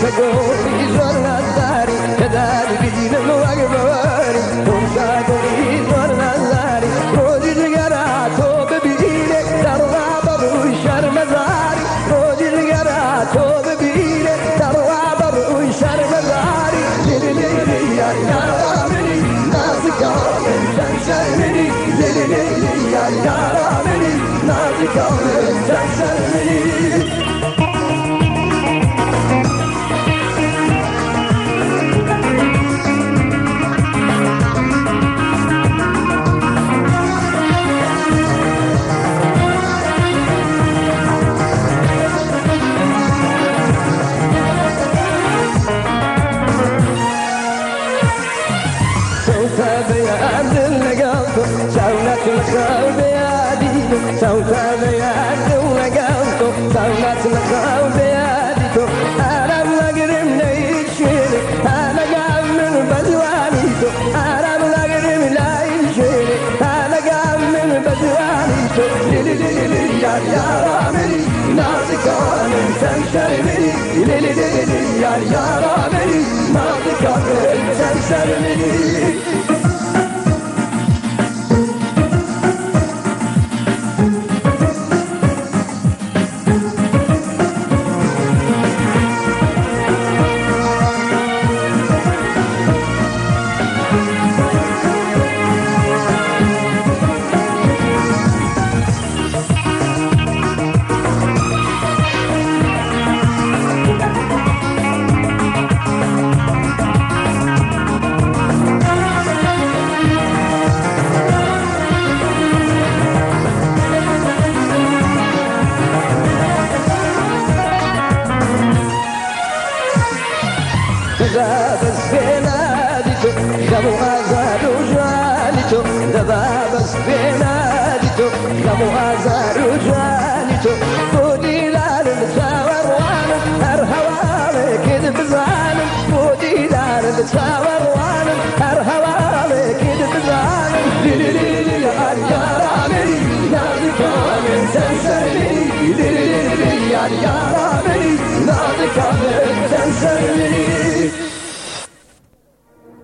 سقوي زرنا الداري كذلك بجينا مواقبواري ومساقوي زرنا الداري روجي القراتو ببيلك تروى بروي شر مزاري روجي القراتو ببيلك تروى بروي شر مزاري ليلي ليلي يا يا رامني نازك عامل تنسلني ليلي ليلي يا يا رامني نازك عامل تنسلني سوف بيعد لقلت سولت الخال بيادي سوف بيعد لقلت سولت الخال بيادي أنا بلقرم نيشيني أنا قام من بدوانيتو أنا بلقرم لا يشيني أنا قام من بدوانيتو ليلي ليلي ليلي يا يا رامي نازك عامل تنشرمني ليلي ليلي ليلي يا يا رامي نازك عامل تنشرمني spinadito Kamu azaru janito Da baba spinadito Kamu azaru janito Bu dilanın savar vanım Her havalı gidip zanım Bu dilanın savar vanım Her havalı gidip zanım Dili dili yar yaramin Yazık amin sen senin Dili dili yar yaramin